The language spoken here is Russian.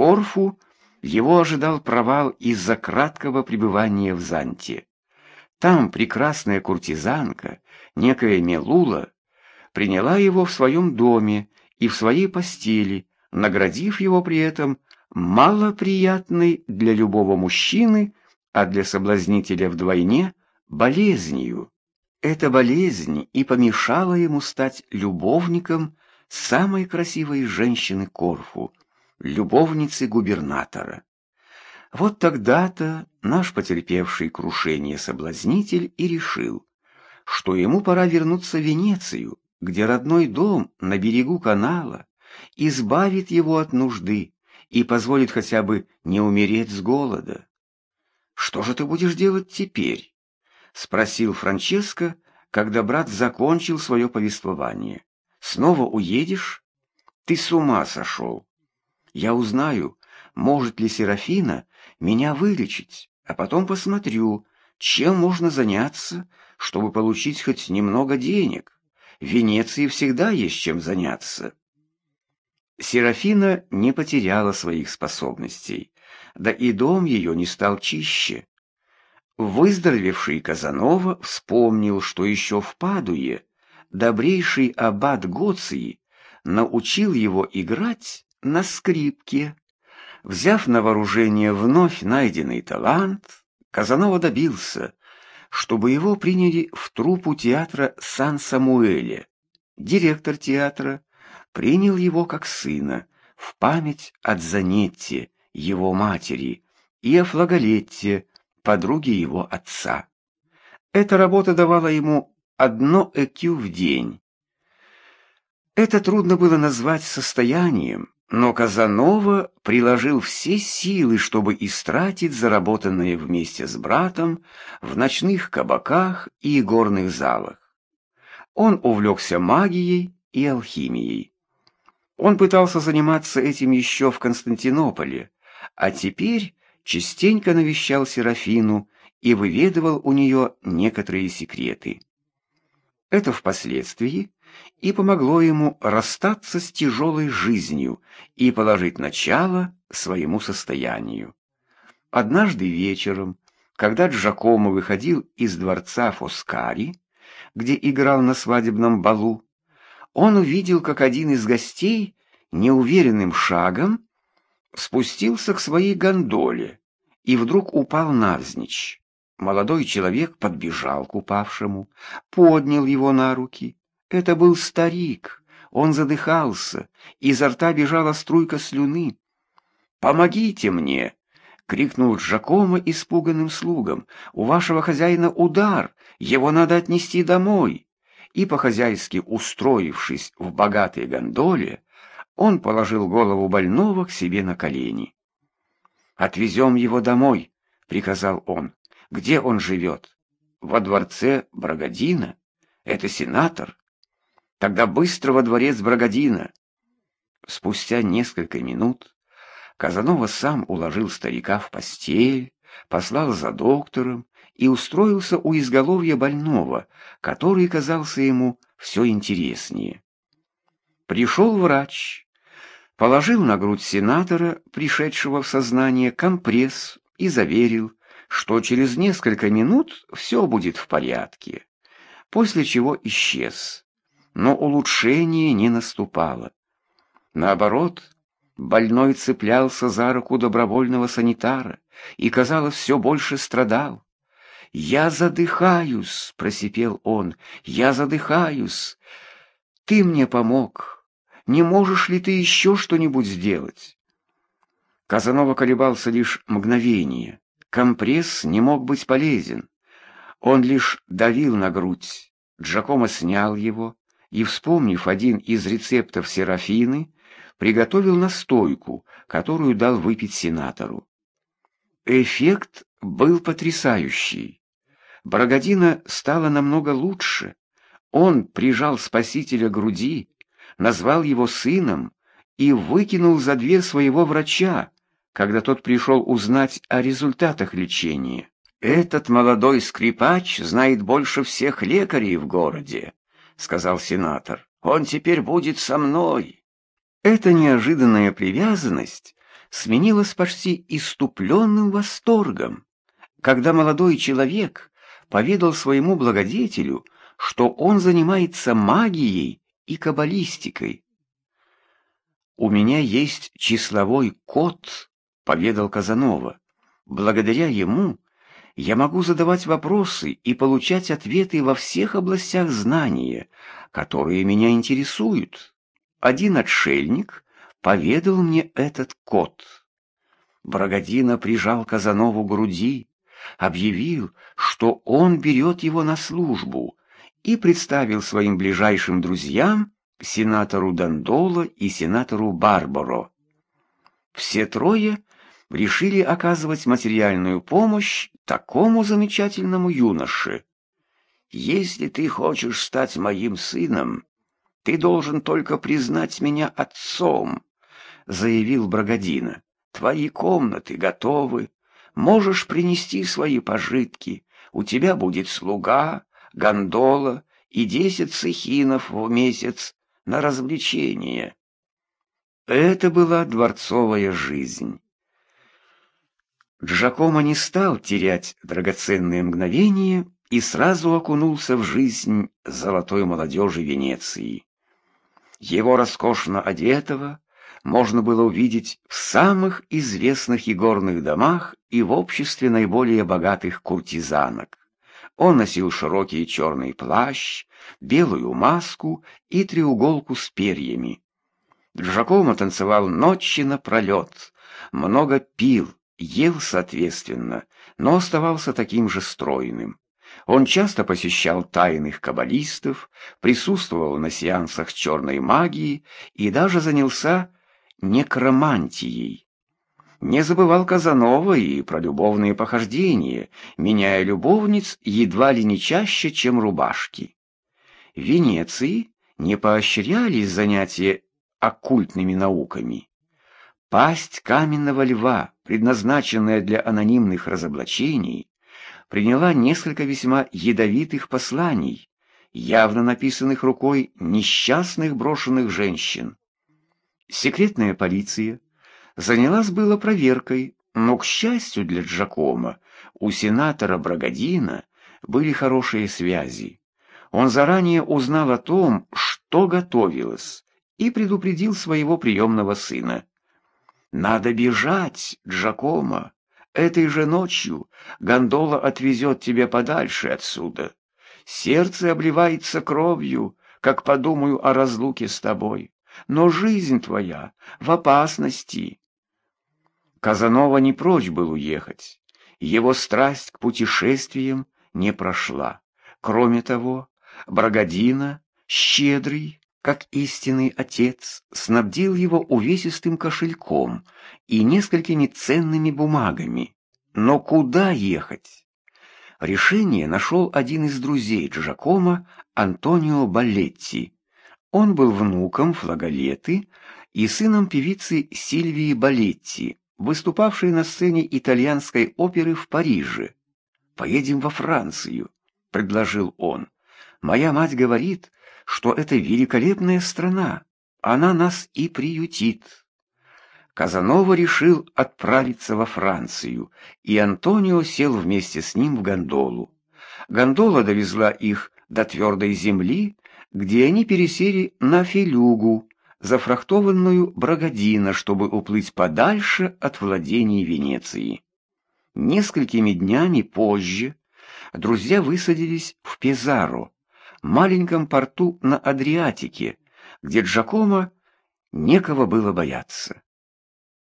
Корфу его ожидал провал из-за краткого пребывания в Занте. Там прекрасная куртизанка, некая Мелула, приняла его в своем доме и в своей постели, наградив его при этом малоприятной для любого мужчины, а для соблазнителя вдвойне, болезнью. Эта болезнь и помешала ему стать любовником самой красивой женщины Корфу, любовницы губернатора. Вот тогда-то наш потерпевший крушение соблазнитель и решил, что ему пора вернуться в Венецию, где родной дом на берегу канала избавит его от нужды и позволит хотя бы не умереть с голода. «Что же ты будешь делать теперь?» — спросил Франческо, когда брат закончил свое повествование. «Снова уедешь? Ты с ума сошел. Я узнаю, может ли Серафина меня вылечить, а потом посмотрю, чем можно заняться, чтобы получить хоть немного денег. В Венеции всегда есть чем заняться. Серафина не потеряла своих способностей, да и дом ее не стал чище. Выздоровевший Казанова вспомнил, что еще в Падуе добрейший аббат Гоции научил его играть на скрипке. Взяв на вооружение вновь найденный талант, Казанова добился, чтобы его приняли в труппу театра Сан-Самуэле. Директор театра принял его как сына в память от Занетти, его матери, и о Флаголетте, подруге его отца. Эта работа давала ему одно ЭКЮ в день. Это трудно было назвать состоянием, но Казанова приложил все силы, чтобы истратить заработанное вместе с братом в ночных кабаках и горных залах. Он увлекся магией и алхимией. Он пытался заниматься этим еще в Константинополе, а теперь частенько навещал Серафину и выведывал у нее некоторые секреты. Это впоследствии и помогло ему расстаться с тяжелой жизнью и положить начало своему состоянию. Однажды вечером, когда Джакомо выходил из дворца Фоскари, где играл на свадебном балу, он увидел, как один из гостей неуверенным шагом спустился к своей гондоле и вдруг упал навзничь. Молодой человек подбежал к упавшему, поднял его на руки это был старик. Он задыхался, изо рта бежала струйка слюны. «Помогите мне!» — крикнул Джакомо испуганным слугам. «У вашего хозяина удар, его надо отнести домой!» И, по-хозяйски устроившись в богатой гондоле, он положил голову больного к себе на колени. «Отвезем его домой», — приказал он. «Где он живет?» «Во дворце Брагодина. Это сенатор. Тогда быстро во дворец Брагодина. Спустя несколько минут Казанова сам уложил старика в постель, послал за доктором и устроился у изголовья больного, который казался ему все интереснее. Пришел врач, положил на грудь сенатора, пришедшего в сознание, компресс и заверил, что через несколько минут все будет в порядке, после чего исчез но улучшение не наступало. Наоборот, больной цеплялся за руку добровольного санитара и, казалось, все больше страдал. «Я задыхаюсь!» — просипел он. «Я задыхаюсь! Ты мне помог! Не можешь ли ты еще что-нибудь сделать?» Казанова колебался лишь мгновение. Компресс не мог быть полезен. Он лишь давил на грудь. Джакомо снял его, и, вспомнив один из рецептов Серафины, приготовил настойку, которую дал выпить сенатору. Эффект был потрясающий. Брагодина стало намного лучше. Он прижал спасителя к груди, назвал его сыном и выкинул за дверь своего врача, когда тот пришел узнать о результатах лечения. «Этот молодой скрипач знает больше всех лекарей в городе», сказал сенатор. «Он теперь будет со мной». Эта неожиданная привязанность сменилось почти иступленным восторгом, когда молодой человек поведал своему благодетелю, что он занимается магией и каббалистикой. «У меня есть числовой код», — поведал Казанова. «Благодаря ему я могу задавать вопросы и получать ответы во всех областях знания, которые меня интересуют. Один отшельник поведал мне этот код». Брагодина прижал Казанову груди, объявил, что он берет его на службу, и представил своим ближайшим друзьям сенатору Дандоло и сенатору Барбаро. Все трое решили оказывать материальную помощь такому замечательному юноше. «Если ты хочешь стать моим сыном, ты должен только признать меня отцом», — заявил Брагодина. «Твои комнаты готовы, можешь принести свои пожитки, у тебя будет слуга, гондола и десять цехинов в месяц на развлечения. Это была дворцовая жизнь. Джакомо не стал терять драгоценные мгновения и сразу окунулся в жизнь золотой молодежи Венеции. Его роскошно одетого можно было увидеть в самых известных игорных домах и в обществе наиболее богатых куртизанок. Он носил широкий черный плащ, белую маску и треуголку с перьями. Джакомо танцевал ночи напролет, много пил, ел соответственно, но оставался таким же стройным. Он часто посещал тайных каббалистов, присутствовал на сеансах черной магии и даже занялся некромантией. Не забывал Казанова и про любовные похождения, меняя любовниц едва ли не чаще, чем рубашки. В Венеции не поощрялись занятия оккультными науками. Пасть каменного льва, предназначенная для анонимных разоблачений, приняла несколько весьма ядовитых посланий, явно написанных рукой несчастных брошенных женщин. Секретная полиция занялась было проверкой, но, к счастью для Джакома, у сенатора Брагодина были хорошие связи. Он заранее узнал о том, что готовилось, и предупредил своего приемного сына. «Надо бежать, Джакома. Этой же ночью гондола отвезет тебя подальше отсюда. Сердце обливается кровью, как подумаю о разлуке с тобой. Но жизнь твоя в опасности». Казанова не прочь был уехать. Его страсть к путешествиям не прошла. Кроме того, Брагодина, щедрый, как истинный отец, снабдил его увесистым кошельком и несколькими ценными бумагами. Но куда ехать? Решение нашел один из друзей Джакома, Антонио Балетти. Он был внуком Флаголеты и сыном певицы Сильвии Балетти, выступавшей на сцене итальянской оперы в Париже. «Поедем во Францию», — предложил он. «Моя мать говорит, что это великолепная страна. Она нас и приютит». Казанова решил отправиться во Францию, и Антонио сел вместе с ним в гондолу. Гондола довезла их до твердой земли, где они пересели на Филюгу, зафрахтованную Брагодино, чтобы уплыть подальше от владений Венеции. Несколькими днями позже друзья высадились в Пезаро, маленьком порту на Адриатике, где Джакомо некого было бояться.